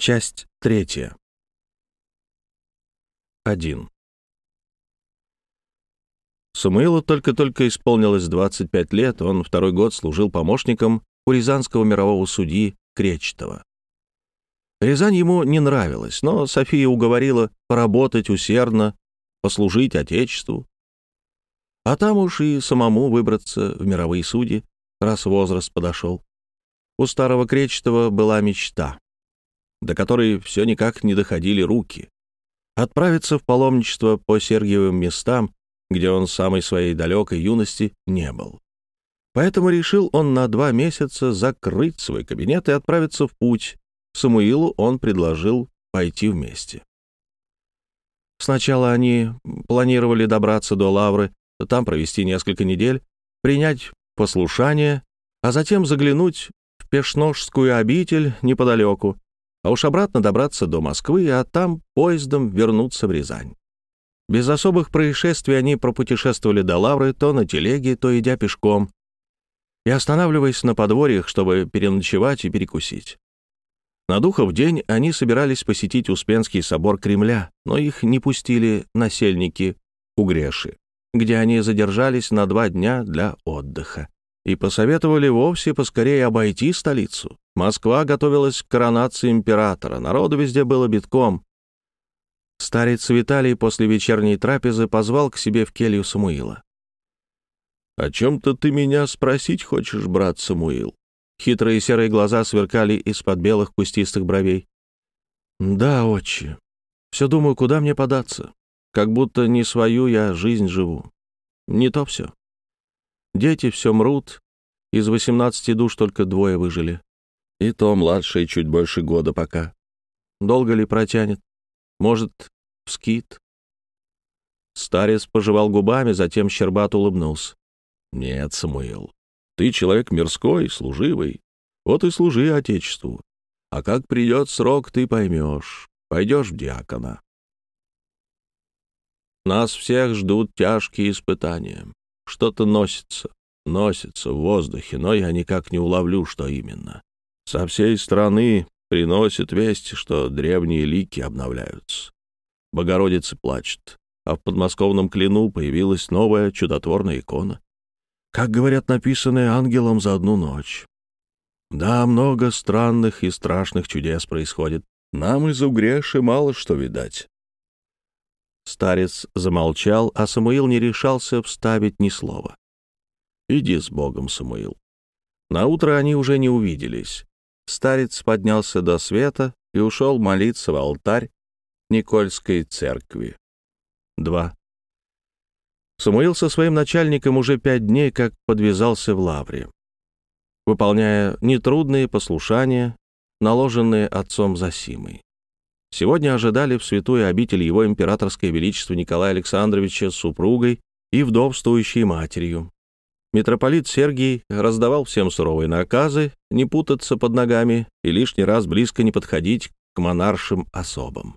Часть третья. 1. Самуилу только-только исполнилось 25 лет, он второй год служил помощником у рязанского мирового судьи Кречетова. Рязань ему не нравилась, но София уговорила поработать усердно, послужить Отечеству. А там уж и самому выбраться в мировые судьи, раз возраст подошел. У старого Кречетова была мечта до которой все никак не доходили руки. Отправиться в паломничество по Сергиевым местам, где он самой своей далекой юности не был. Поэтому решил он на два месяца закрыть свой кабинет и отправиться в путь. Самуилу он предложил пойти вместе. Сначала они планировали добраться до Лавры, там провести несколько недель, принять послушание, а затем заглянуть в Пешножскую обитель неподалеку, а уж обратно добраться до Москвы, а там поездом вернуться в Рязань. Без особых происшествий они пропутешествовали до Лавры то на телеге, то идя пешком, и останавливаясь на подворьях, чтобы переночевать и перекусить. На Духов день они собирались посетить Успенский собор Кремля, но их не пустили насельники Угреши, где они задержались на два дня для отдыха и посоветовали вовсе поскорее обойти столицу. Москва готовилась к коронации императора, народу везде было битком. Старец Виталий после вечерней трапезы позвал к себе в келью Самуила. «О чем-то ты меня спросить хочешь, брат Самуил?» Хитрые серые глаза сверкали из-под белых кустистых бровей. «Да, отче. Все думаю, куда мне податься. Как будто не свою я жизнь живу. Не то все. Дети все мрут, из восемнадцати душ только двое выжили. И то младший чуть больше года пока. Долго ли протянет? Может, скит? Старец пожевал губами, затем щербат улыбнулся. «Нет, Самуил, ты человек мирской, служивый. Вот и служи Отечеству. А как придет срок, ты поймешь. Пойдешь в диакона. Нас всех ждут тяжкие испытания. Что-то носится, носится в воздухе, но я никак не уловлю, что именно. Со всей страны приносят вести, что древние лики обновляются. Богородица плачет, а в подмосковном клину появилась новая чудотворная икона. Как говорят, написанная ангелом за одну ночь. Да, много странных и страшных чудес происходит. Нам из угреши мало что видать. Старец замолчал, а Самуил не решался вставить ни слова. «Иди с Богом, Самуил». На утро они уже не увиделись. Старец поднялся до света и ушел молиться в алтарь Никольской церкви. 2. Самуил со своим начальником уже пять дней как подвязался в лавре, выполняя нетрудные послушания, наложенные отцом Засимой. Сегодня ожидали в святую обитель его императорское величество Николая Александровича с супругой и вдовствующей матерью. Митрополит Сергий раздавал всем суровые наказы, не путаться под ногами и лишний раз близко не подходить к монаршим особам.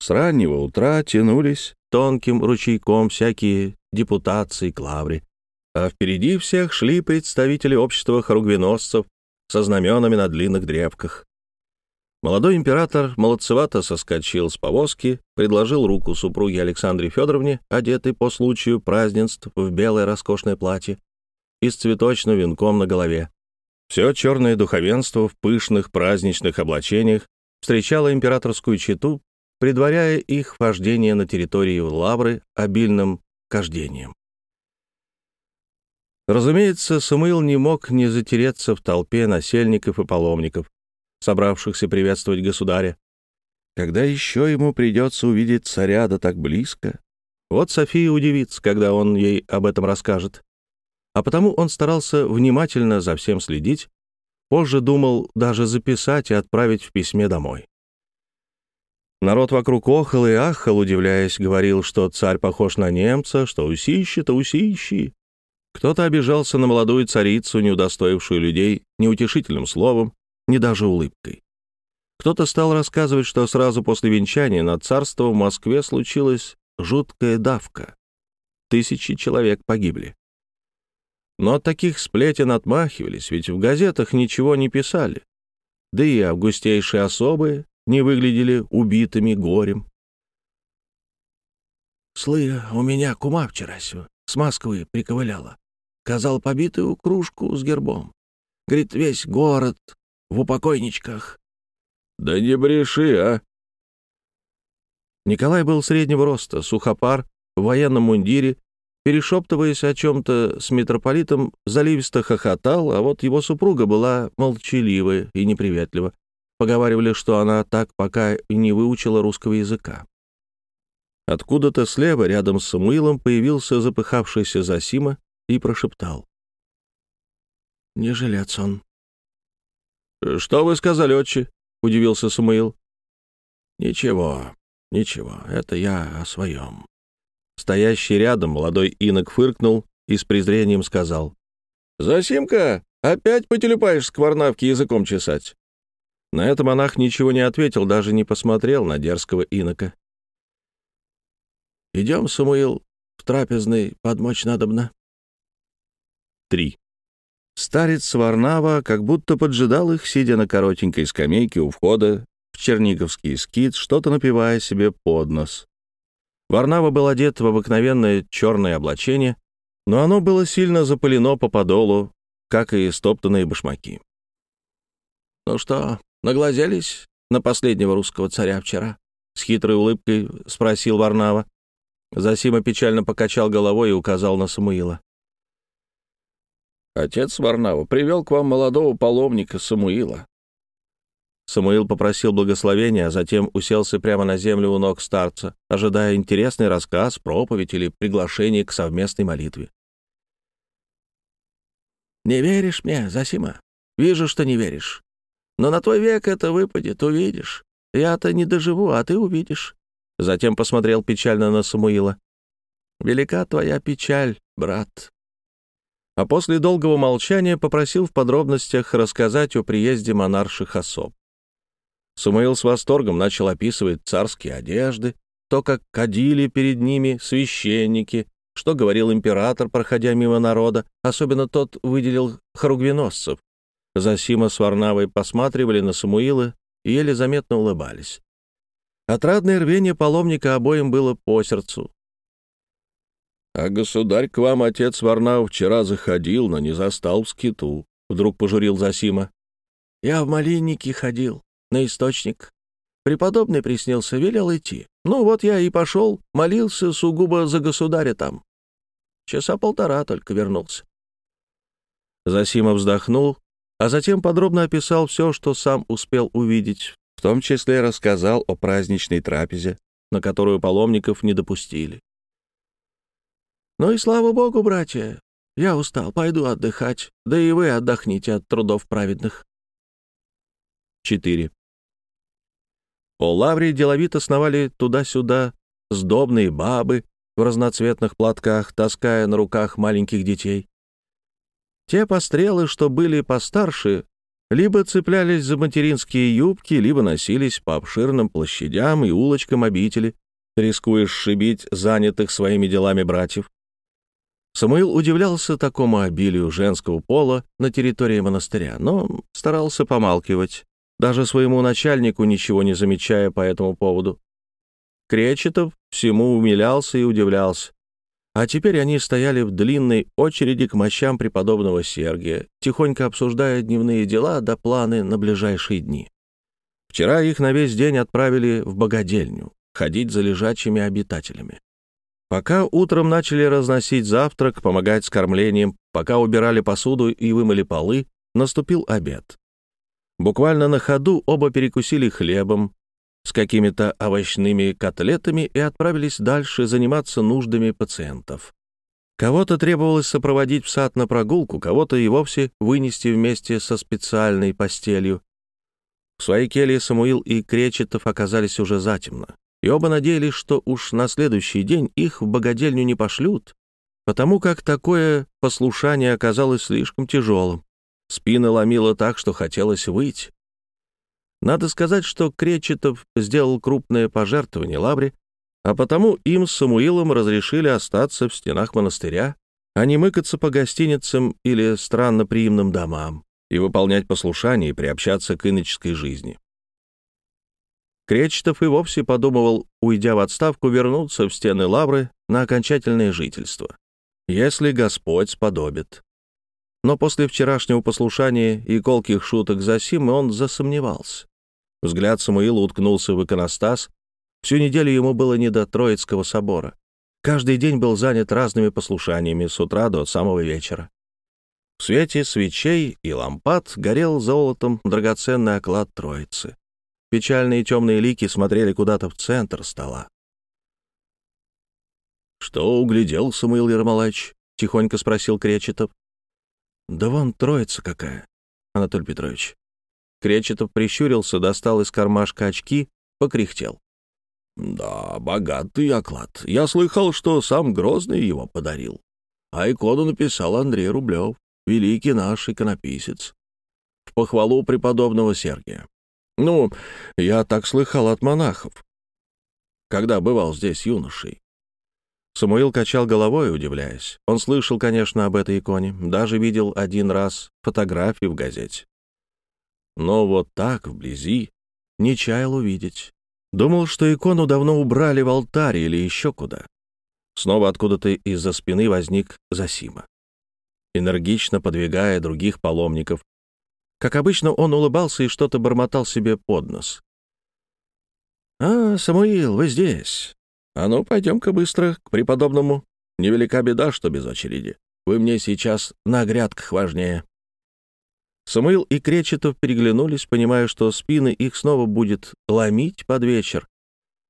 С раннего утра тянулись тонким ручейком всякие депутации к лавре, а впереди всех шли представители общества хоругвеносцев со знаменами на длинных древках. Молодой император молодцевато соскочил с повозки, предложил руку супруге Александре Федоровне, одетой по случаю празднеств в белое роскошное платье, и с цветочным венком на голове. Все черное духовенство в пышных праздничных облачениях встречало императорскую чету, предваряя их вхождение на территорию Лавры обильным кождением. Разумеется, Самуил не мог не затереться в толпе насельников и паломников, собравшихся приветствовать государя. Когда еще ему придется увидеть царя да так близко? Вот София удивится, когда он ей об этом расскажет а потому он старался внимательно за всем следить, позже думал даже записать и отправить в письме домой. Народ вокруг охал и ахал, удивляясь, говорил, что царь похож на немца, что усищи-то усищи. Кто-то обижался на молодую царицу, не удостоившую людей ни утешительным словом, ни даже улыбкой. Кто-то стал рассказывать, что сразу после венчания на царство в Москве случилась жуткая давка. Тысячи человек погибли. Но от таких сплетен отмахивались, ведь в газетах ничего не писали. Да и августейшие особы не выглядели убитыми горем. «Слы, у меня кума вчера с Москвы приковыляла. Казал побитую кружку с гербом. Говорит, весь город в упокойничках». «Да не бреши, а!» Николай был среднего роста, сухопар, в военном мундире, перешептываясь о чем-то с митрополитом, заливисто хохотал, а вот его супруга была молчалива и неприветлива. Поговаривали, что она так пока и не выучила русского языка. Откуда-то слева, рядом с Самуилом, появился запыхавшийся Засима и прошептал. «Не жилец он». «Что вы сказали, отче?» — удивился Самуил. «Ничего, ничего, это я о своем». Стоящий рядом молодой инок фыркнул и с презрением сказал. «Засимка, опять потелепаешь скворнавки языком чесать?» На это монах ничего не ответил, даже не посмотрел на дерзкого инока. «Идем, Самуил, в трапезный подмочь надобно». 3. Старец Варнава как будто поджидал их, сидя на коротенькой скамейке у входа в Черниговский скит, что-то напивая себе под нос. Варнава был одет в обыкновенное черное облачение, но оно было сильно запылено по подолу, как и стоптанные башмаки. «Ну что, наглазелись на последнего русского царя вчера?» — с хитрой улыбкой спросил Варнава. Засима печально покачал головой и указал на Самуила. «Отец Варнава привел к вам молодого паломника Самуила». Самуил попросил благословения, а затем уселся прямо на землю у ног старца, ожидая интересный рассказ, проповедь или приглашение к совместной молитве. «Не веришь мне, Засима? Вижу, что не веришь. Но на твой век это выпадет, увидишь. Я-то не доживу, а ты увидишь. Затем посмотрел печально на Самуила. «Велика твоя печаль, брат». А после долгого молчания попросил в подробностях рассказать о приезде монарших особ. Самуил с восторгом начал описывать царские одежды, то, как кадили перед ними священники, что говорил император, проходя мимо народа, особенно тот выделил хоругвеносцев. Засима с Варнавой посматривали на Самуила и еле заметно улыбались. Отрадное рвение паломника обоим было по сердцу. «А государь к вам, отец Варнав, вчера заходил, но не застал в скиту», — вдруг пожурил Засима. «Я в малиннике ходил, на источник. Преподобный приснился, велел идти. Ну вот я и пошел, молился сугубо за государя там. Часа полтора только вернулся». Засима вздохнул, а затем подробно описал все, что сам успел увидеть, в том числе рассказал о праздничной трапезе, на которую паломников не допустили. «Ну и слава богу, братья! Я устал, пойду отдыхать, да и вы отдохните от трудов праведных». 4. По лавре деловито сновали туда-сюда сдобные бабы в разноцветных платках, таская на руках маленьких детей. Те пострелы, что были постарше, либо цеплялись за материнские юбки, либо носились по обширным площадям и улочкам обители, рискуя сшибить занятых своими делами братьев. Самуил удивлялся такому обилию женского пола на территории монастыря, но старался помалкивать, даже своему начальнику ничего не замечая по этому поводу. Кречетов всему умилялся и удивлялся. А теперь они стояли в длинной очереди к мощам преподобного Сергия, тихонько обсуждая дневные дела да планы на ближайшие дни. Вчера их на весь день отправили в богадельню, ходить за лежачими обитателями. Пока утром начали разносить завтрак, помогать с кормлением, пока убирали посуду и вымыли полы, наступил обед. Буквально на ходу оба перекусили хлебом, с какими-то овощными котлетами и отправились дальше заниматься нуждами пациентов. Кого-то требовалось сопроводить в сад на прогулку, кого-то и вовсе вынести вместе со специальной постелью. В своей келье Самуил и Кречетов оказались уже затемно, и оба надеялись, что уж на следующий день их в богадельню не пошлют, потому как такое послушание оказалось слишком тяжелым. Спина ломила так, что хотелось выйти. Надо сказать, что Кречетов сделал крупное пожертвование Лавре, а потому им с Самуилом разрешили остаться в стенах монастыря, а не мыкаться по гостиницам или странноприимным домам и выполнять послушание и приобщаться к иноческой жизни. Кречетов и вовсе подумывал, уйдя в отставку, вернуться в стены Лавры на окончательное жительство. Если Господь сподобит. Но после вчерашнего послушания и колких шуток Засимы он засомневался. Взгляд Самуила уткнулся в иконостас. Всю неделю ему было не до Троицкого собора. Каждый день был занят разными послушаниями с утра до самого вечера. В свете свечей и лампад горел золотом драгоценный оклад Троицы. Печальные темные лики смотрели куда-то в центр стола. «Что углядел Самуил Ермолаевич?» — тихонько спросил Кречетов. «Да вон троица какая, Анатолий Петрович». Кречетов прищурился, достал из кармашка очки, покряхтел. «Да, богатый оклад. Я слыхал, что сам Грозный его подарил. А икону написал Андрей Рублев, великий наш иконописец. В похвалу преподобного Сергия. Ну, я так слыхал от монахов, когда бывал здесь юношей. Самуил качал головой, удивляясь. Он слышал, конечно, об этой иконе, даже видел один раз фотографии в газете. Но вот так, вблизи, не чаял увидеть. Думал, что икону давно убрали в алтарь или еще куда. Снова откуда-то из-за спины возник Засима. Энергично подвигая других паломников. Как обычно, он улыбался и что-то бормотал себе под нос. «А, Самуил, вы здесь. А ну, пойдем-ка быстро к преподобному. Невелика беда, что без очереди. Вы мне сейчас на грядках важнее». Самуил и Кречетов переглянулись, понимая, что спины их снова будет ломить под вечер.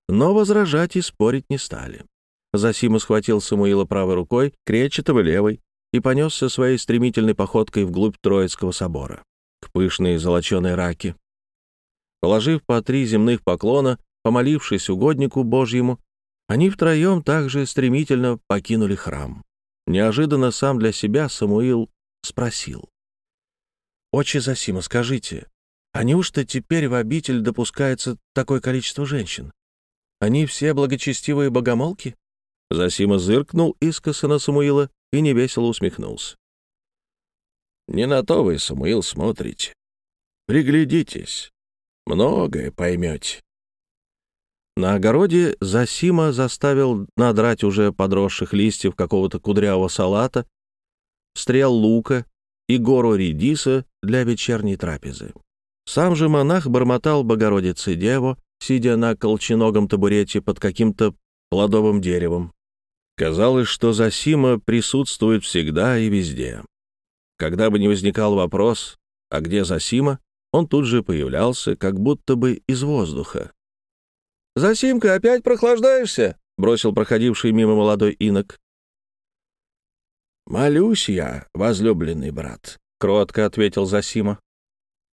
Но возражать и спорить не стали. Засима схватил Самуила правой рукой, Кречетова левой, и понесся своей стремительной походкой вглубь Троицкого собора, к пышной золоченой раке. Положив по три земных поклона, помолившись угоднику Божьему, они втроем также стремительно покинули храм. Неожиданно сам для себя Самуил спросил. «Отче Засима, скажите, а неужто теперь в обитель допускается такое количество женщин? Они все благочестивые богомолки?» Засима зыркнул искоса на Самуила и невесело усмехнулся. «Не на то вы, Самуил, смотрите. Приглядитесь, многое поймете». На огороде Засима заставил надрать уже подросших листьев какого-то кудрявого салата, стрел лука и гору редиса для вечерней трапезы. Сам же монах бормотал Богородице Деву, сидя на колченогом табурете под каким-то плодовым деревом. Казалось, что Засима присутствует всегда и везде. Когда бы ни возникал вопрос, а где Засима, он тут же появлялся, как будто бы из воздуха. «Засимка, опять прохлаждаешься?» — бросил проходивший мимо молодой инок. «Молюсь я, возлюбленный брат», — кротко ответил Засима.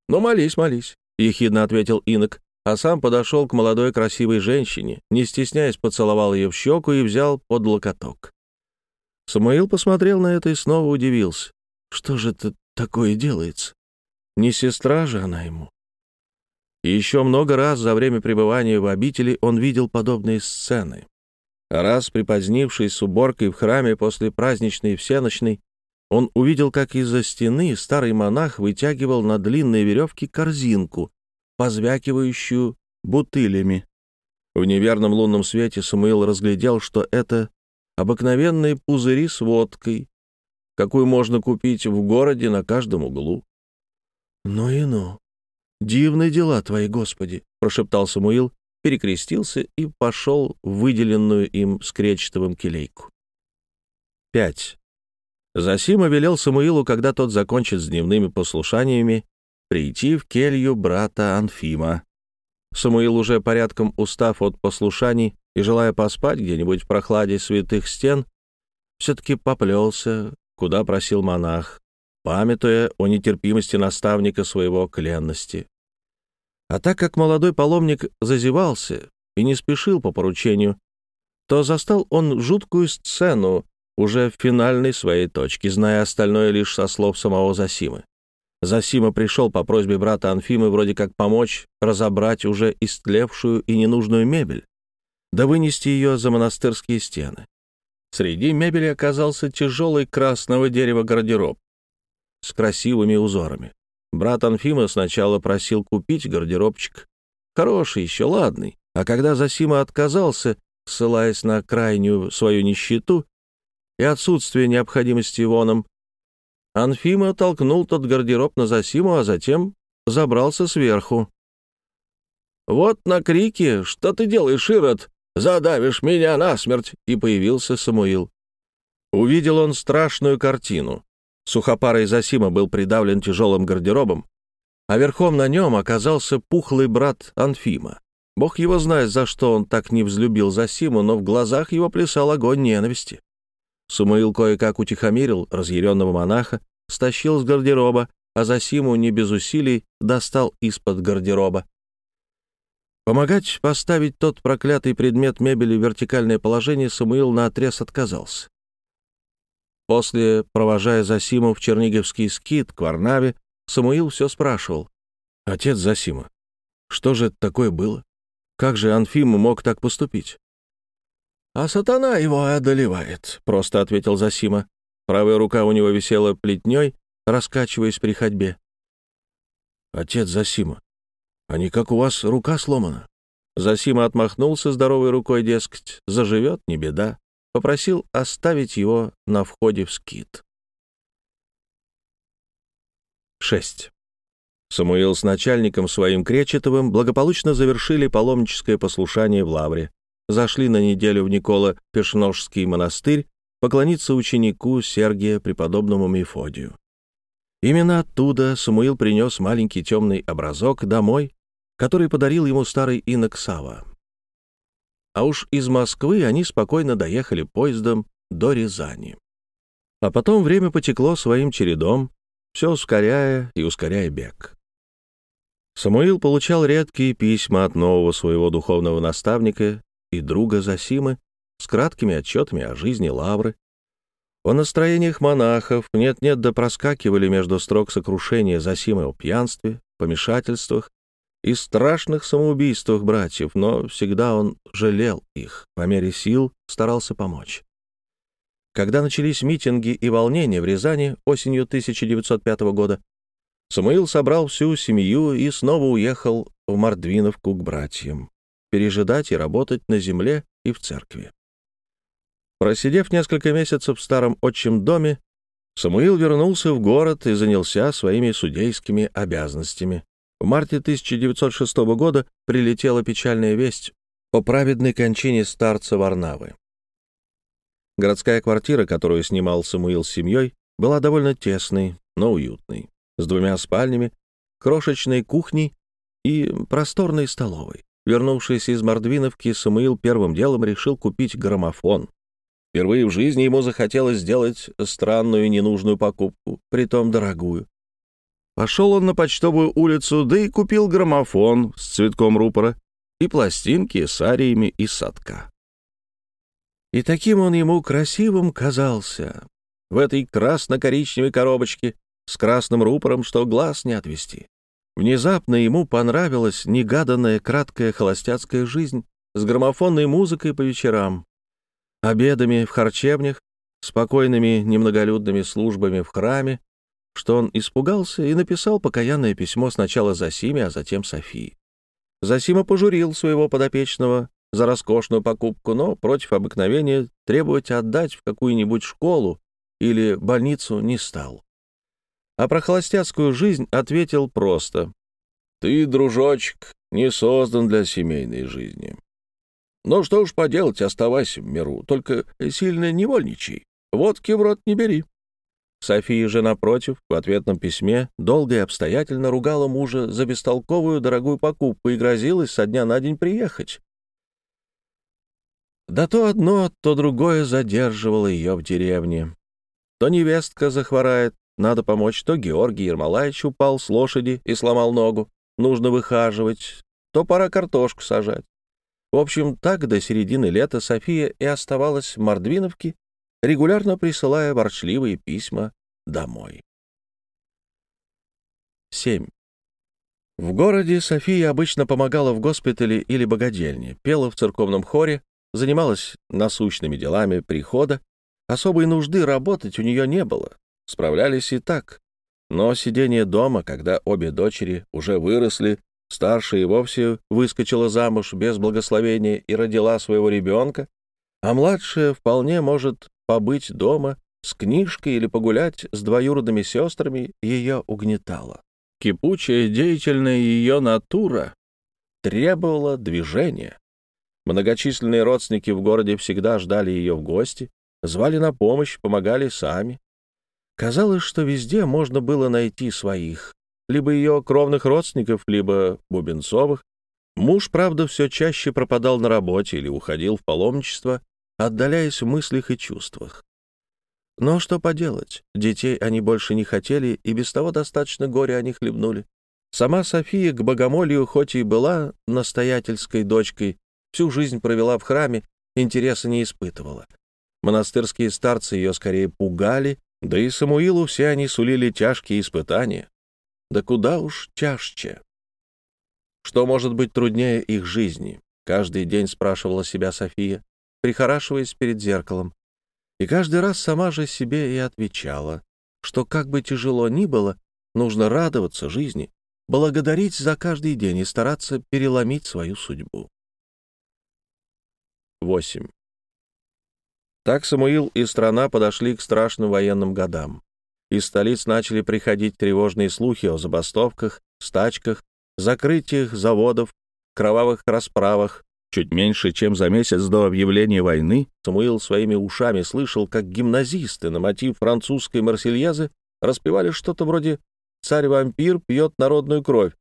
«Ну, молись, молись», — ехидно ответил инок, а сам подошел к молодой красивой женщине, не стесняясь поцеловал ее в щеку и взял под локоток. Самуил посмотрел на это и снова удивился. Что же это такое делается? Не сестра же она ему. И еще много раз за время пребывания в обители он видел подобные сцены. Раз, припозднившись с уборкой в храме после праздничной всеночной, он увидел, как из-за стены старый монах вытягивал на длинной веревке корзинку, позвякивающую бутылями. В неверном лунном свете Самуил разглядел, что это обыкновенные пузыри с водкой, какую можно купить в городе на каждом углу. «Ну и ну! Дивные дела твои, Господи!» — прошептал Самуил перекрестился и пошел в выделенную им с кречетовым келейку. 5. Засима велел Самуилу, когда тот закончит с дневными послушаниями, прийти в келью брата Анфима. Самуил, уже порядком устав от послушаний и желая поспать где-нибудь в прохладе святых стен, все-таки поплелся, куда просил монах, памятуя о нетерпимости наставника своего к а так как молодой паломник зазевался и не спешил по поручению, то застал он жуткую сцену уже в финальной своей точке, зная остальное лишь со слов самого Засимы. Засима пришел по просьбе брата Анфимы вроде как помочь разобрать уже истлевшую и ненужную мебель, да вынести ее за монастырские стены. Среди мебели оказался тяжелый красного дерева гардероб с красивыми узорами. Брат Анфима сначала просил купить гардеробчик, Хороший еще, ладный. А когда Засима отказался, ссылаясь на крайнюю свою нищету и отсутствие необходимости воном, Анфима толкнул тот гардероб на Засиму, а затем забрался сверху. «Вот на крики «Что ты делаешь, Ирод? Задавишь меня насмерть!» И появился Самуил. Увидел он страшную картину. Сухопарый Засима был придавлен тяжелым гардеробом, а верхом на нем оказался пухлый брат Анфима. Бог его знает, за что он так не взлюбил Засиму, но в глазах его плясал огонь ненависти. Самуил кое-как утихомирил разъяренного монаха, стащил с гардероба, а Засиму не без усилий достал из-под гардероба. Помогать поставить тот проклятый предмет мебели в вертикальное положение Самуил наотрез отказался. После, провожая Засиму в Черниговский скит к Варнаве, Самуил все спрашивал. «Отец Засима, что же это такое было? Как же Анфим мог так поступить?» «А сатана его одолевает», — просто ответил Засима. Правая рука у него висела плетней, раскачиваясь при ходьбе. «Отец Засима, а не как у вас рука сломана?» Засима отмахнулся здоровой рукой, дескать, заживет, не беда. Попросил оставить его на входе в скит. 6. Самуил с начальником своим Кречетовым благополучно завершили паломническое послушание в Лавре. Зашли на неделю в Никола-Пешножский монастырь поклониться ученику Сергия, преподобному Мефодию. Именно оттуда Самуил принес маленький темный образок домой, который подарил ему старый инок Сава. А уж из Москвы они спокойно доехали поездом до Рязани. А потом время потекло своим чередом, все ускоряя и ускоряя бег. Самуил получал редкие письма от нового своего духовного наставника и друга Засимы, с краткими отчетами о жизни Лавры, о настроениях монахов, нет-нет да проскакивали между строк сокрушения Зосимы о пьянстве, помешательствах и страшных самоубийствах братьев, но всегда он жалел их, по мере сил старался помочь. Когда начались митинги и волнения в Рязани осенью 1905 года, Самуил собрал всю семью и снова уехал в Мордвиновку к братьям, пережидать и работать на земле и в церкви. Просидев несколько месяцев в старом отчим доме, Самуил вернулся в город и занялся своими судейскими обязанностями. В марте 1906 года прилетела печальная весть о праведной кончине старца Варнавы. Городская квартира, которую снимал Самуил с семьей, была довольно тесной, но уютной, с двумя спальнями, крошечной кухней и просторной столовой. Вернувшись из Мордвиновки, Самуил первым делом решил купить граммофон. Впервые в жизни ему захотелось сделать странную и ненужную покупку, притом дорогую. Пошел он на почтовую улицу, да и купил граммофон с цветком рупора и пластинки с ариями из садка. И таким он ему красивым казался, в этой красно-коричневой коробочке с красным рупором, что глаз не отвести. Внезапно ему понравилась негаданная краткая холостяцкая жизнь с граммофонной музыкой по вечерам, обедами в харчевнях, спокойными немноголюдными службами в храме, что он испугался и написал покаянное письмо сначала Засиме, а затем Софии. Засима пожурил своего подопечного за роскошную покупку, но против обыкновения требовать отдать в какую-нибудь школу или больницу не стал. А про холостяцкую жизнь ответил просто. «Ты, дружочек, не создан для семейной жизни. Ну что уж поделать, оставайся в миру, только сильно невольничай. Водки в рот не бери». София же, напротив, в ответном письме долго и обстоятельно ругала мужа за бестолковую дорогую покупку и грозилась со дня на день приехать. Да то одно, то другое задерживало ее в деревне. То невестка захворает, надо помочь, то Георгий Ермолаевич упал с лошади и сломал ногу, нужно выхаживать, то пора картошку сажать. В общем, так до середины лета София и оставалась в Мордвиновке, регулярно присылая ворчливые письма домой. 7. В городе София обычно помогала в госпитале или богадельне, пела в церковном хоре, занималась насущными делами прихода, особой нужды работать у нее не было, справлялись и так. Но сидение дома, когда обе дочери уже выросли, Старшая и вовсе выскочила замуж без благословения и родила своего ребенка, а младшая вполне может побыть дома с книжкой или погулять с двоюродными сестрами, ее угнетала. Кипучая деятельная ее натура требовала движения. Многочисленные родственники в городе всегда ждали ее в гости, звали на помощь, помогали сами. Казалось, что везде можно было найти своих, либо ее кровных родственников, либо Бубенцовых. Муж, правда, все чаще пропадал на работе или уходил в паломничество, отдаляясь в мыслях и чувствах. Но что поделать, детей они больше не хотели, и без того достаточно горя они хлебнули. Сама София к богомолию хоть и была настоятельской дочкой, всю жизнь провела в храме, интереса не испытывала. Монастырские старцы ее скорее пугали, да и Самуилу все они сулили тяжкие испытания. Да куда уж тяжче. Что может быть труднее их жизни? Каждый день спрашивала себя София, прихорашиваясь перед зеркалом. И каждый раз сама же себе и отвечала, что как бы тяжело ни было, нужно радоваться жизни, благодарить за каждый день и стараться переломить свою судьбу. 8. Так Самуил и страна подошли к страшным военным годам. Из столиц начали приходить тревожные слухи о забастовках, стачках, закрытиях заводов, кровавых расправах. Чуть меньше, чем за месяц до объявления войны, Самуил своими ушами слышал, как гимназисты на мотив французской марсельезы распевали что-то вроде «Царь-вампир пьет народную кровь».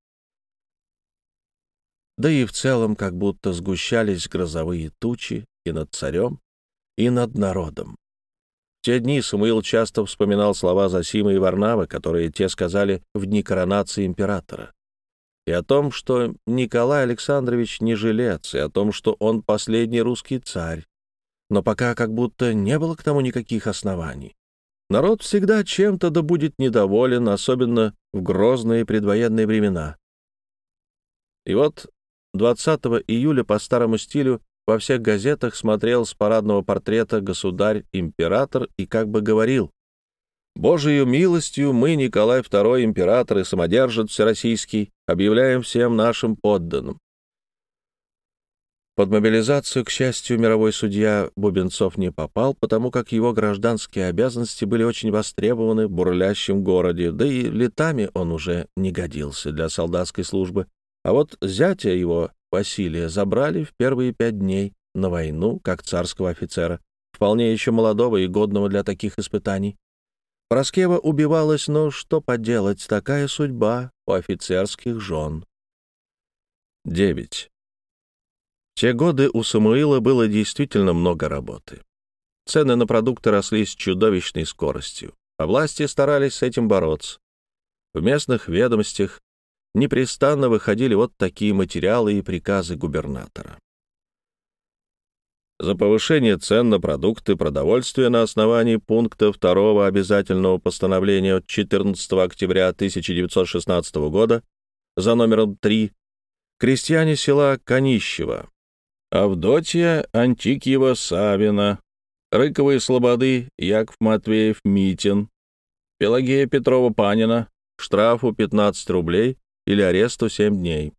Да и в целом как будто сгущались грозовые тучи и над царем, и над народом те дни Самуил часто вспоминал слова Зосима и Варнавы, которые те сказали в дни коронации императора. И о том, что Николай Александрович не жилец, и о том, что он последний русский царь. Но пока как будто не было к тому никаких оснований. Народ всегда чем-то да будет недоволен, особенно в грозные предвоенные времена. И вот 20 июля по старому стилю во всех газетах смотрел с парадного портрета государь-император и как бы говорил «Божию милостью мы, Николай II, император и самодержец всероссийский, объявляем всем нашим подданным». Под мобилизацию, к счастью, мировой судья Бубенцов не попал, потому как его гражданские обязанности были очень востребованы в бурлящем городе, да и летами он уже не годился для солдатской службы. А вот зятя его, Василия забрали в первые пять дней на войну как царского офицера, вполне еще молодого и годного для таких испытаний. Проскева убивалась, но что поделать, такая судьба у офицерских жен. 9. В те годы у Самуила было действительно много работы. Цены на продукты росли с чудовищной скоростью, а власти старались с этим бороться. В местных ведомостях непрестанно выходили вот такие материалы и приказы губернатора. За повышение цен на продукты продовольствия на основании пункта 2 обязательного постановления от 14 октября 1916 года за номером 3 крестьяне села Конищева, Авдотья Антикьева Савина, Рыковые Слободы Яков Матвеев Митин, Пелагея Петрова Панина, штрафу 15 рублей, или аресту 7 дней.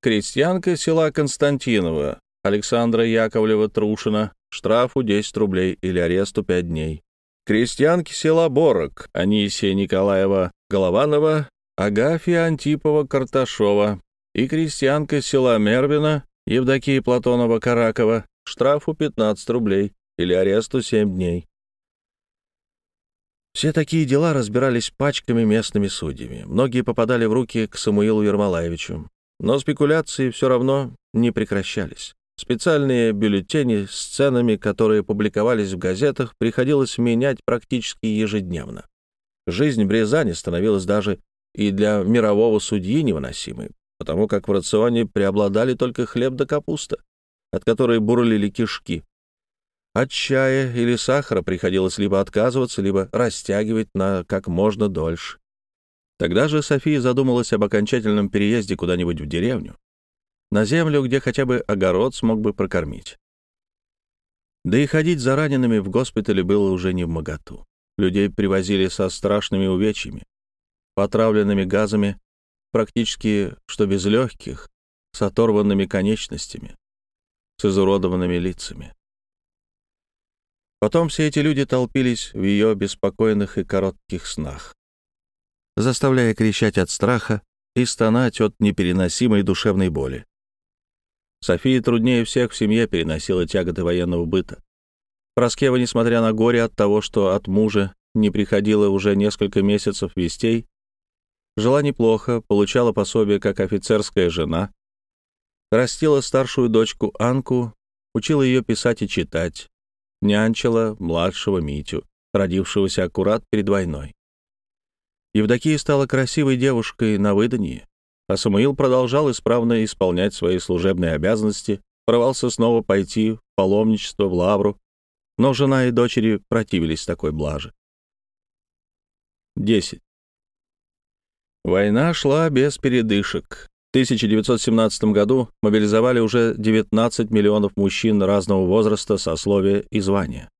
Крестьянка села Константинова Александра Яковлева-Трушина штрафу 10 рублей или аресту 5 дней. Крестьянки села Борок Анисия Николаева Голованова Агафья Антипова Карташова и крестьянка села Мервина Евдокия Платонова-Каракова штрафу 15 рублей или аресту 7 дней. Все такие дела разбирались пачками местными судьями. Многие попадали в руки к Самуилу Ермолаевичу. Но спекуляции все равно не прекращались. Специальные бюллетени с ценами, которые публиковались в газетах, приходилось менять практически ежедневно. Жизнь в Рязани становилась даже и для мирового судьи невыносимой, потому как в рационе преобладали только хлеб да капуста, от которой бурлили кишки. От чая или сахара приходилось либо отказываться, либо растягивать на как можно дольше. Тогда же София задумалась об окончательном переезде куда-нибудь в деревню, на землю, где хотя бы огород смог бы прокормить. Да и ходить за ранеными в госпитале было уже не в моготу. Людей привозили со страшными увечьями, потравленными газами, практически что без легких, с оторванными конечностями, с изуродованными лицами. Потом все эти люди толпились в ее беспокойных и коротких снах, заставляя кричать от страха и стонать от непереносимой душевной боли. София труднее всех в семье переносила тяготы военного быта. Проскева, несмотря на горе от того, что от мужа не приходило уже несколько месяцев вестей, жила неплохо, получала пособие как офицерская жена, растила старшую дочку Анку, учила ее писать и читать, нянчила младшего Митю, родившегося аккурат перед войной. Евдокия стала красивой девушкой на выданье, а Самуил продолжал исправно исполнять свои служебные обязанности, порывался снова пойти в паломничество в Лавру, но жена и дочери противились такой блаже. 10. Война шла без передышек. В 1917 году мобилизовали уже 19 миллионов мужчин разного возраста, сословия и звания.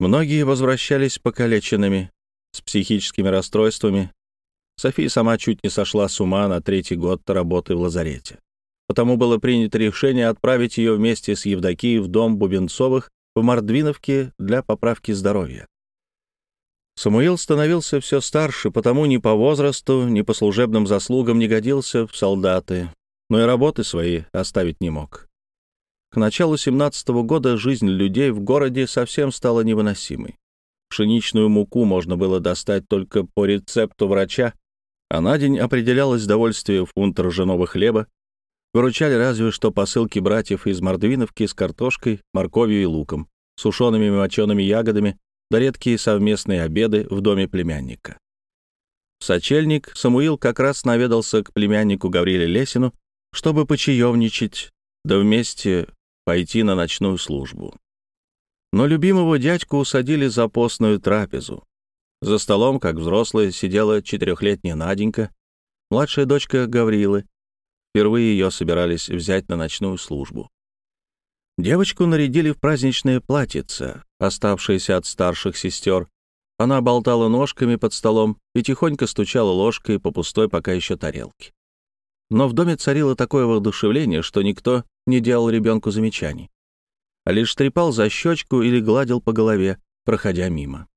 Многие возвращались покалеченными, с психическими расстройствами. София сама чуть не сошла с ума на третий год работы в лазарете. Потому было принято решение отправить ее вместе с Евдокией в дом Бубенцовых в Мордвиновке для поправки здоровья. Самуил становился все старше, потому ни по возрасту, ни по служебным заслугам не годился в солдаты, но и работы свои оставить не мог. К началу 17 -го года жизнь людей в городе совсем стала невыносимой. Пшеничную муку можно было достать только по рецепту врача, а на день определялось довольствие фунт ржаного хлеба, выручали разве что посылки братьев из Мордвиновки с картошкой, морковью и луком, сушеными мочеными ягодами, да редкие совместные обеды в доме племянника. В сочельник Самуил как раз наведался к племяннику Гавриле Лесину, чтобы почаевничать, да вместе пойти на ночную службу. Но любимого дядьку усадили за постную трапезу. За столом, как взрослая, сидела четырехлетняя Наденька, младшая дочка Гаврилы. Впервые ее собирались взять на ночную службу. Девочку нарядили в праздничное платьице, оставшееся от старших сестер. Она болтала ножками под столом и тихонько стучала ложкой по пустой пока еще тарелке. Но в доме царило такое воодушевление, что никто не делал ребенку замечаний, а лишь трепал за щечку или гладил по голове, проходя мимо.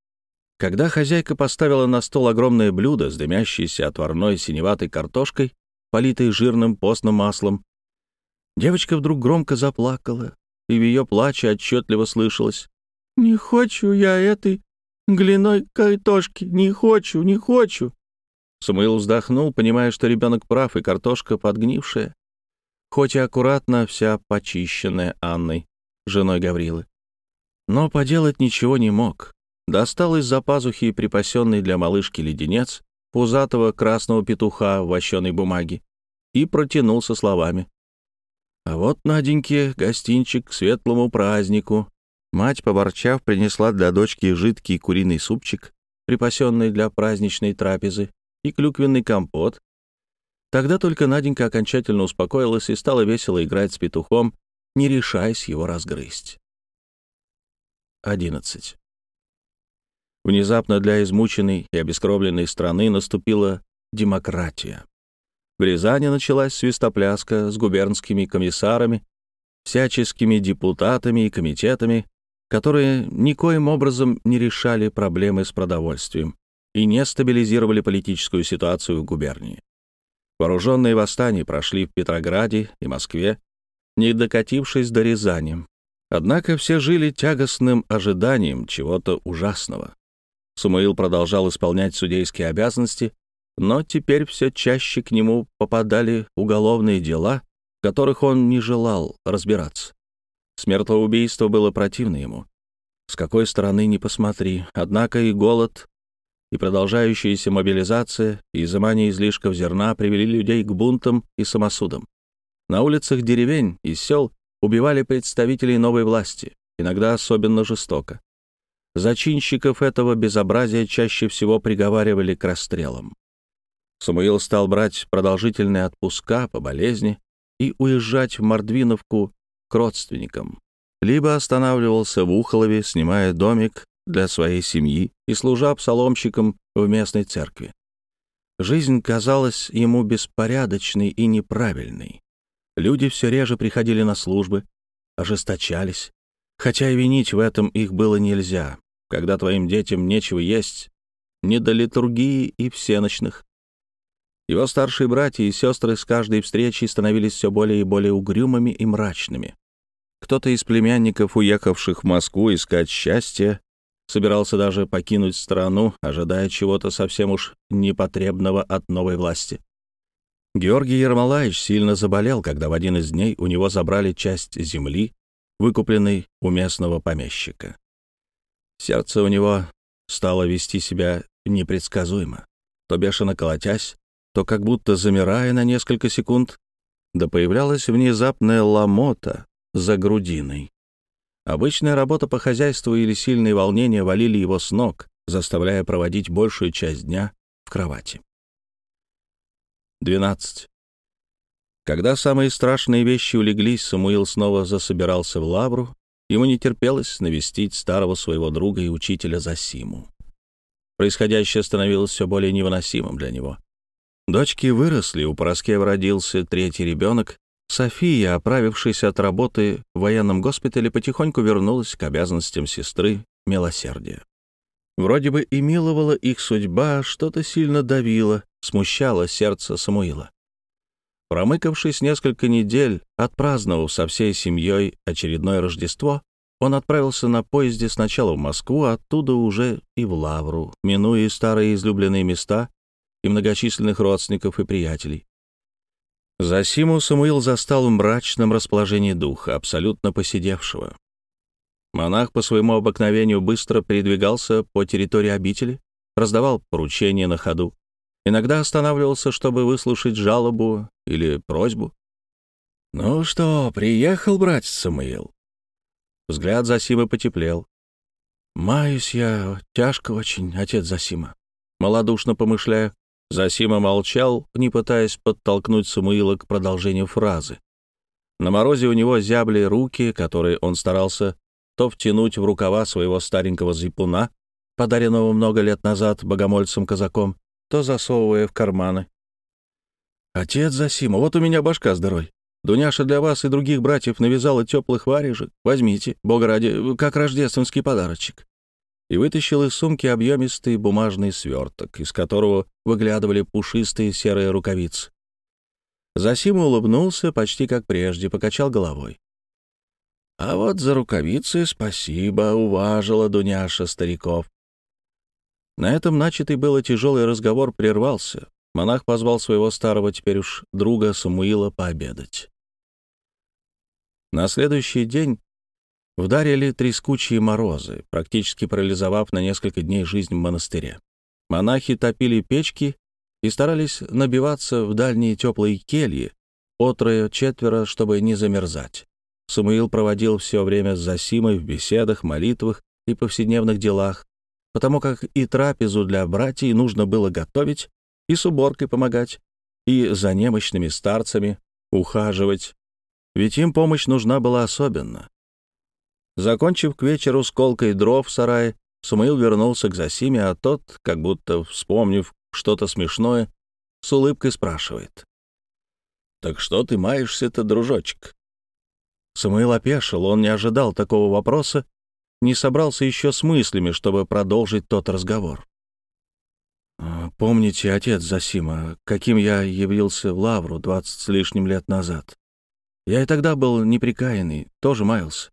Когда хозяйка поставила на стол огромное блюдо с дымящейся отварной синеватой картошкой, политой жирным постным маслом, девочка вдруг громко заплакала, и в ее плаче отчетливо слышалось. «Не хочу я этой гляной картошки, не хочу, не хочу». Самуил вздохнул, понимая, что ребенок прав, и картошка подгнившая, хоть и аккуратно вся почищенная Анной, женой Гаврилы. Но поделать ничего не мог. Достал из-за пазухи припасенный для малышки леденец, пузатого красного петуха в вощеной бумаге, и протянул со словами. А вот, Наденьке, гостинчик к светлому празднику. Мать, поворчав, принесла для дочки жидкий куриный супчик, припасенный для праздничной трапезы, и клюквенный компот. Тогда только Наденька окончательно успокоилась и стала весело играть с петухом, не решаясь его разгрызть. 11. Внезапно для измученной и обескровленной страны наступила демократия. В Рязани началась свистопляска с губернскими комиссарами, всяческими депутатами и комитетами, которые никоим образом не решали проблемы с продовольствием и не стабилизировали политическую ситуацию в губернии. Вооруженные восстания прошли в Петрограде и Москве, не докатившись до Рязани. Однако все жили тягостным ожиданием чего-то ужасного. Самуил продолжал исполнять судейские обязанности, но теперь все чаще к нему попадали уголовные дела, в которых он не желал разбираться. Смертоубийство было противно ему. С какой стороны ни посмотри, однако и голод, и продолжающаяся мобилизация, и изымание излишков зерна привели людей к бунтам и самосудам. На улицах деревень и сел убивали представителей новой власти, иногда особенно жестоко. Зачинщиков этого безобразия чаще всего приговаривали к расстрелам. Самуил стал брать продолжительные отпуска по болезни и уезжать в Мордвиновку к родственникам. Либо останавливался в Ухолове, снимая домик для своей семьи и служа псаломщиком в местной церкви. Жизнь казалась ему беспорядочной и неправильной. Люди все реже приходили на службы, ожесточались. Хотя и винить в этом их было нельзя, когда твоим детям нечего есть, не до литургии и всеночных. Его старшие братья и сестры с каждой встречи становились все более и более угрюмыми и мрачными. Кто-то из племянников, уехавших в Москву искать счастья, собирался даже покинуть страну, ожидая чего-то совсем уж непотребного от новой власти. Георгий Ермолаевич сильно заболел, когда в один из дней у него забрали часть земли, выкупленной у местного помещика. Сердце у него стало вести себя непредсказуемо, то бешено колотясь, то как будто замирая на несколько секунд, да появлялась внезапная ломота за грудиной. Обычная работа по хозяйству или сильные волнения валили его с ног, заставляя проводить большую часть дня в кровати. 12. Когда самые страшные вещи улеглись, Самуил снова засобирался в лавру. Ему не терпелось навестить старого своего друга и учителя Засиму. Происходящее становилось все более невыносимым для него. Дочки выросли, у Пороскева родился третий ребенок. София, оправившись от работы в военном госпитале, потихоньку вернулась к обязанностям сестры милосердия. Вроде бы и миловала их судьба, что-то сильно давило, смущало сердце Самуила. Промыкавшись несколько недель, отпраздновав со всей семьей очередное Рождество, он отправился на поезде сначала в Москву, оттуда уже и в Лавру, минуя старые излюбленные места и многочисленных родственников и приятелей. Засиму Самуил застал в мрачном расположении духа, абсолютно посидевшего. Монах по своему обыкновению быстро передвигался по территории обители, раздавал поручения на ходу, иногда останавливался, чтобы выслушать жалобу или просьбу. «Ну что, приехал, братец Самуил?» Взгляд Засимы потеплел. «Маюсь я тяжко очень, отец Засима», — малодушно помышляю. Засима молчал, не пытаясь подтолкнуть Самуила к продолжению фразы. На морозе у него зябли руки, которые он старался то втянуть в рукава своего старенького зипуна, подаренного много лет назад богомольцем-казаком, то засовывая в карманы. «Отец Засима, вот у меня башка здоровой. Дуняша для вас и других братьев навязала теплых варежек. Возьмите, бога ради, как рождественский подарочек и вытащил из сумки объемистый бумажный сверток, из которого выглядывали пушистые серые рукавицы. Засима улыбнулся почти как прежде, покачал головой. «А вот за рукавицы спасибо, уважила Дуняша стариков». На этом начатый было тяжелый разговор прервался. Монах позвал своего старого теперь уж друга Самуила пообедать. На следующий день Вдарили трескучие морозы, практически парализовав на несколько дней жизнь в монастыре. Монахи топили печки и старались набиваться в дальние теплые кельи, по четверо чтобы не замерзать. Самуил проводил все время с Засимой в беседах, молитвах и повседневных делах, потому как и трапезу для братьев нужно было готовить, и с уборкой помогать, и за немощными старцами ухаживать, ведь им помощь нужна была особенно. Закончив к вечеру с колкой дров в сарае, Самуил вернулся к Засиме, а тот, как будто вспомнив что-то смешное, с улыбкой спрашивает. «Так что ты маешься-то, дружочек?» Самуил опешил, он не ожидал такого вопроса, не собрался еще с мыслями, чтобы продолжить тот разговор. «А, «Помните, отец Засима, каким я явился в Лавру двадцать с лишним лет назад? Я и тогда был неприкаянный, тоже маялся.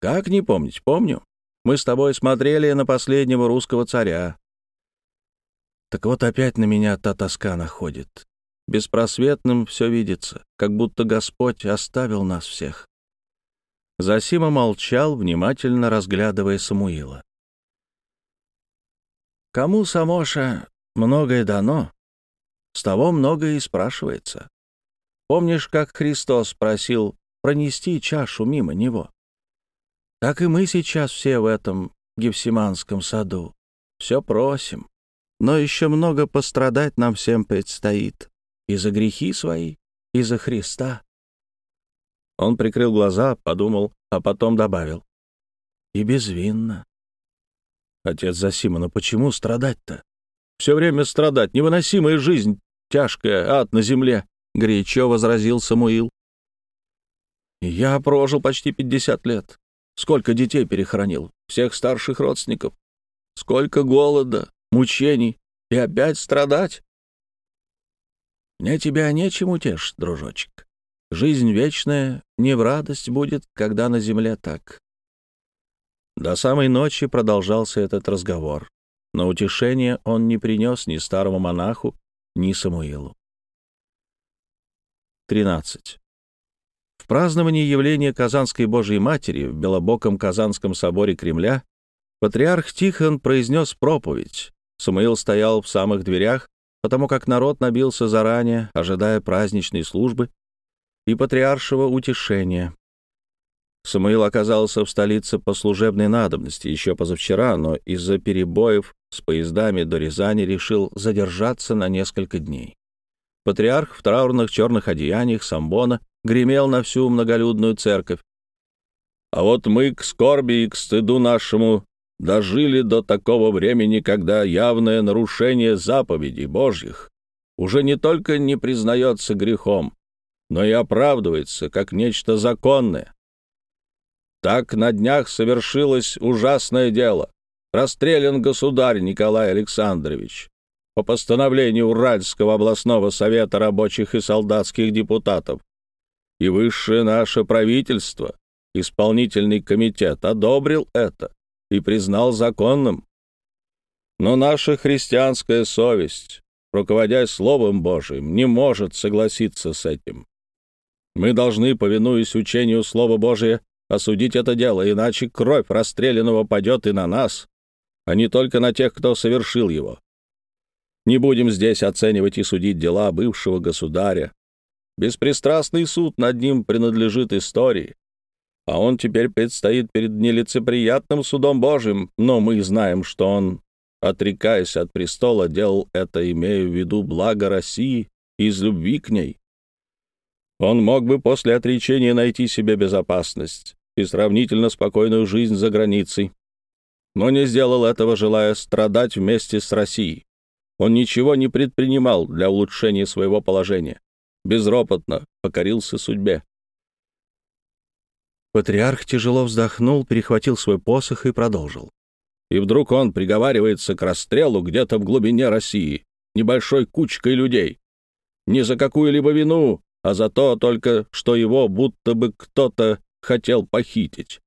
Как не помнить? Помню. Мы с тобой смотрели на последнего русского царя. Так вот опять на меня та тоска находит. Беспросветным все видится, как будто Господь оставил нас всех. Засима молчал, внимательно разглядывая Самуила. Кому, Самоша, многое дано, с того многое и спрашивается. Помнишь, как Христос просил пронести чашу мимо него? Так и мы сейчас все в этом Гефсиманском саду. Все просим. Но еще много пострадать нам всем предстоит. И за грехи свои, и за Христа. Он прикрыл глаза, подумал, а потом добавил. И безвинно. Отец Засима, но почему страдать-то? Все время страдать, невыносимая жизнь, тяжкая, ад на земле», — горячо возразил Самуил. «Я прожил почти пятьдесят лет. Сколько детей перехоронил, всех старших родственников. Сколько голода, мучений и опять страдать. Мне тебя нечем утешить, дружочек. Жизнь вечная не в радость будет, когда на земле так. До самой ночи продолжался этот разговор, но утешения он не принес ни старому монаху, ни Самуилу. 13. В праздновании явления Казанской Божией Матери в Белобоком Казанском соборе Кремля патриарх Тихон произнес проповедь. Самуил стоял в самых дверях, потому как народ набился заранее, ожидая праздничной службы и патриаршего утешения. Самуил оказался в столице по служебной надобности еще позавчера, но из-за перебоев с поездами до Рязани решил задержаться на несколько дней. Патриарх в траурных черных одеяниях самбона гремел на всю многолюдную церковь. «А вот мы к скорби и к стыду нашему дожили до такого времени, когда явное нарушение заповедей Божьих уже не только не признается грехом, но и оправдывается как нечто законное. Так на днях совершилось ужасное дело. Расстрелян государь Николай Александрович по постановлению Уральского областного совета рабочих и солдатских депутатов. И высшее наше правительство, исполнительный комитет, одобрил это и признал законным. Но наша христианская совесть, руководясь Словом Божиим, не может согласиться с этим. Мы должны, повинуясь учению Слова Божия, осудить это дело, иначе кровь расстрелянного падет и на нас, а не только на тех, кто совершил его. Не будем здесь оценивать и судить дела бывшего государя. Беспристрастный суд над ним принадлежит истории, а он теперь предстоит перед нелицеприятным судом Божьим, но мы знаем, что он, отрекаясь от престола, делал это, имея в виду благо России из любви к ней. Он мог бы после отречения найти себе безопасность и сравнительно спокойную жизнь за границей, но не сделал этого, желая страдать вместе с Россией. Он ничего не предпринимал для улучшения своего положения. Безропотно покорился судьбе. Патриарх тяжело вздохнул, перехватил свой посох и продолжил. И вдруг он приговаривается к расстрелу где-то в глубине России, небольшой кучкой людей. Не за какую-либо вину, а за то только, что его будто бы кто-то хотел похитить.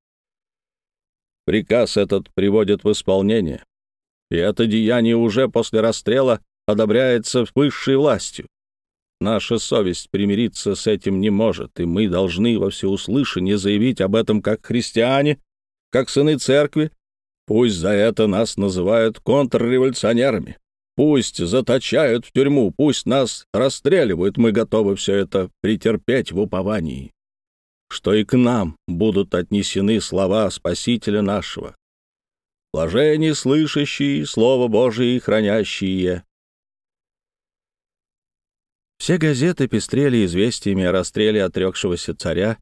Приказ этот приводит в исполнение, и это деяние уже после расстрела одобряется высшей властью. Наша совесть примириться с этим не может, и мы должны во всеуслышание заявить об этом как христиане, как сыны церкви. Пусть за это нас называют контрреволюционерами. Пусть заточают в тюрьму, пусть нас расстреливают, мы готовы все это претерпеть в уповании, что и к нам будут отнесены слова Спасителя нашего. Блажени слышащие Слово Божие хранящие. Все газеты пестрели известиями о расстреле отрекшегося царя,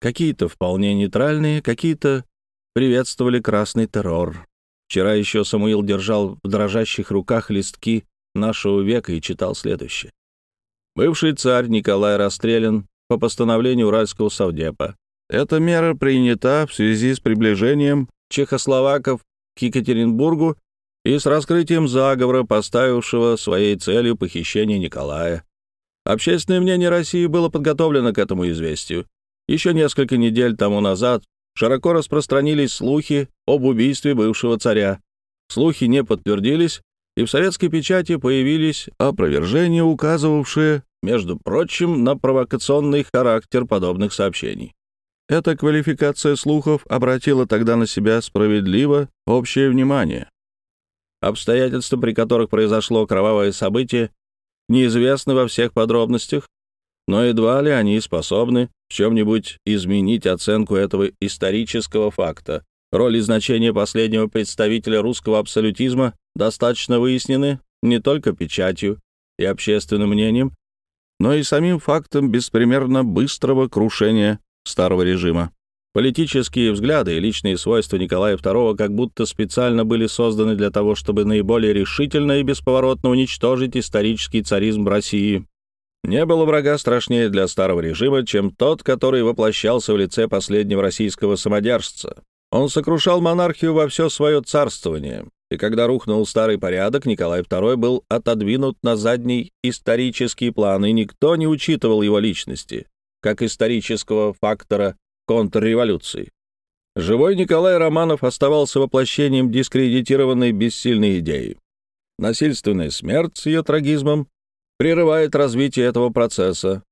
какие-то вполне нейтральные, какие-то приветствовали красный террор. Вчера еще Самуил держал в дрожащих руках листки нашего века и читал следующее. Бывший царь Николай расстрелян по постановлению Уральского совдепа. Эта мера принята в связи с приближением чехословаков к Екатеринбургу и с раскрытием заговора, поставившего своей целью похищение Николая. Общественное мнение России было подготовлено к этому известию. Еще несколько недель тому назад широко распространились слухи об убийстве бывшего царя. Слухи не подтвердились, и в советской печати появились опровержения, указывавшие, между прочим, на провокационный характер подобных сообщений. Эта квалификация слухов обратила тогда на себя справедливо общее внимание. Обстоятельства, при которых произошло кровавое событие, неизвестны во всех подробностях, но едва ли они способны в чем-нибудь изменить оценку этого исторического факта. Роль и значение последнего представителя русского абсолютизма достаточно выяснены не только печатью и общественным мнением, но и самим фактом беспримерно быстрого крушения старого режима. Политические взгляды и личные свойства Николая II как будто специально были созданы для того, чтобы наиболее решительно и бесповоротно уничтожить исторический царизм России. Не было врага страшнее для старого режима, чем тот, который воплощался в лице последнего российского самодержца. Он сокрушал монархию во все свое царствование, и когда рухнул старый порядок, Николай II был отодвинут на задний исторический план, и никто не учитывал его личности, как исторического фактора контрреволюции. Живой Николай Романов оставался воплощением дискредитированной бессильной идеи. Насильственная смерть с ее трагизмом прерывает развитие этого процесса.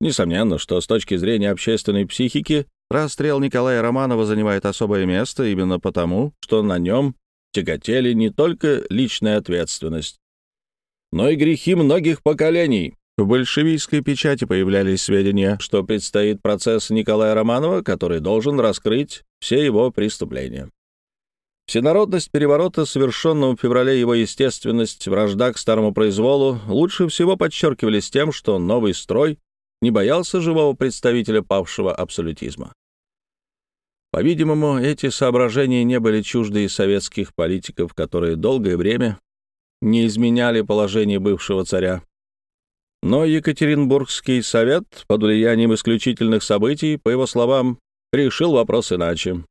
Несомненно, что с точки зрения общественной психики расстрел Николая Романова занимает особое место именно потому, что на нем тяготели не только личная ответственность, но и грехи многих поколений, в большевистской печати появлялись сведения, что предстоит процесс Николая Романова, который должен раскрыть все его преступления. Всенародность переворота, совершенного в феврале его естественность, вражда к старому произволу, лучше всего подчеркивались тем, что новый строй не боялся живого представителя павшего абсолютизма. По-видимому, эти соображения не были чужды и советских политиков, которые долгое время не изменяли положение бывшего царя, но Екатеринбургский совет под влиянием исключительных событий, по его словам, решил вопрос иначе.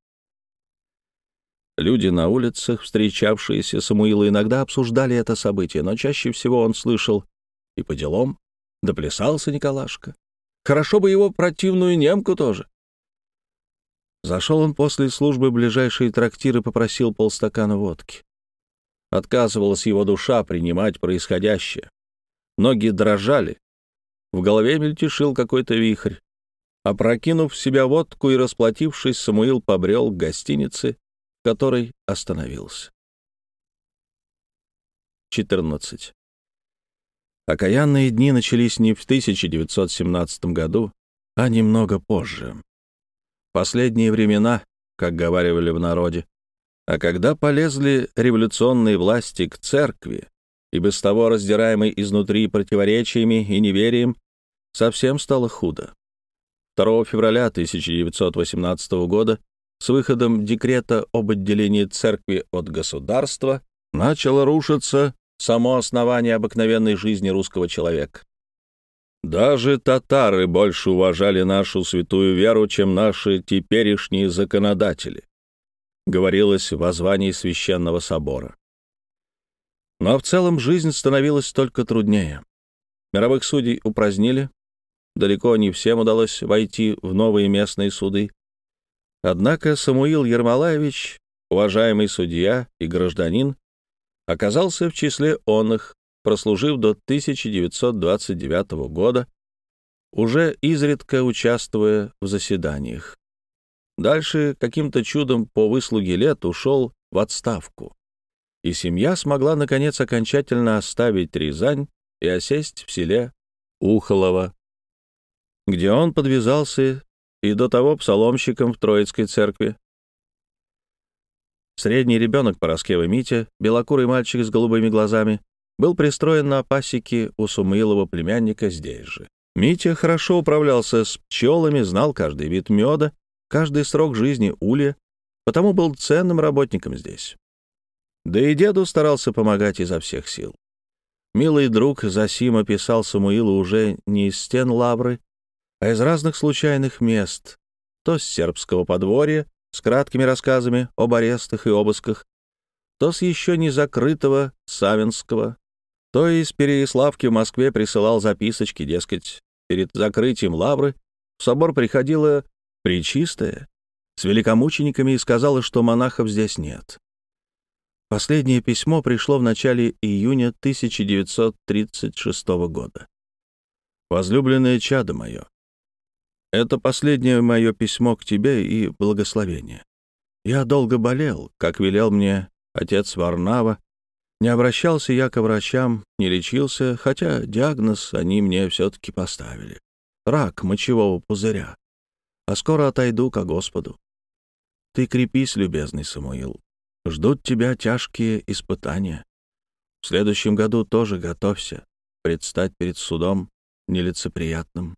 Люди на улицах, встречавшиеся Самуила, иногда обсуждали это событие, но чаще всего он слышал и по делам доплясался Николашка. Хорошо бы его противную немку тоже. Зашел он после службы в ближайший трактир и попросил полстакана водки. Отказывалась его душа принимать происходящее. Ноги дрожали. В голове мельтешил какой-то вихрь. Опрокинув в себя водку и расплатившись, Самуил побрел к гостинице, в которой остановился. 14. Окаянные дни начались не в 1917 году, а немного позже. Последние времена, как говаривали в народе, а когда полезли революционные власти к церкви, и без того раздираемый изнутри противоречиями и неверием, совсем стало худо. 2 февраля 1918 года с выходом декрета об отделении церкви от государства начало рушиться само основание обыкновенной жизни русского человека. Даже татары больше уважали нашу святую веру, чем наши теперешние законодатели, говорилось в воззвании Священного собора. Но в целом жизнь становилась только труднее. Мировых судей упразднили, далеко не всем удалось войти в новые местные суды. Однако Самуил Ермолаевич, уважаемый судья и гражданин, оказался в числе онных, прослужив до 1929 года, уже изредка участвуя в заседаниях. Дальше каким-то чудом по выслуге лет ушел в отставку и семья смогла, наконец, окончательно оставить Рязань и осесть в селе Ухолово, где он подвязался и до того псаломщиком в Троицкой церкви. Средний ребенок Пороскева Митя, белокурый мальчик с голубыми глазами, был пристроен на пасеке у Сумаилова племянника здесь же. Митя хорошо управлялся с пчелами, знал каждый вид меда, каждый срок жизни улья, потому был ценным работником здесь. Да и деду старался помогать изо всех сил. Милый друг Засима писал Самуилу уже не из стен лавры, а из разных случайных мест, то с сербского подворья, с краткими рассказами об арестах и обысках, то с еще не закрытого Савинского, то из Переяславки в Москве присылал записочки, дескать, перед закрытием лавры в собор приходила Пречистая с великомучениками и сказала, что монахов здесь нет. Последнее письмо пришло в начале июня 1936 года. «Возлюбленное чадо мое, это последнее мое письмо к тебе и благословение. Я долго болел, как велел мне отец Варнава, не обращался я к врачам, не лечился, хотя диагноз они мне все-таки поставили. Рак мочевого пузыря. А скоро отойду ко Господу. Ты крепись, любезный Самуил, Ждут тебя тяжкие испытания. В следующем году тоже готовься предстать перед судом нелицеприятным.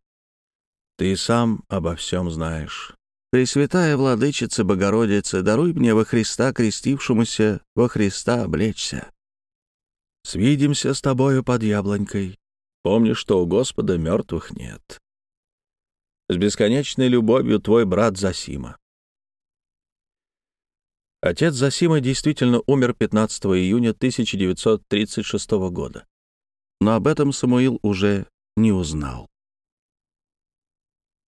Ты сам обо всем знаешь. Пресвятая Владычица Богородица, даруй мне во Христа крестившемуся, во Христа облечься. Свидимся с тобою под яблонькой. Помни, что у Господа мертвых нет. С бесконечной любовью твой брат Засима. Отец Засима действительно умер 15 июня 1936 года. Но об этом Самуил уже не узнал.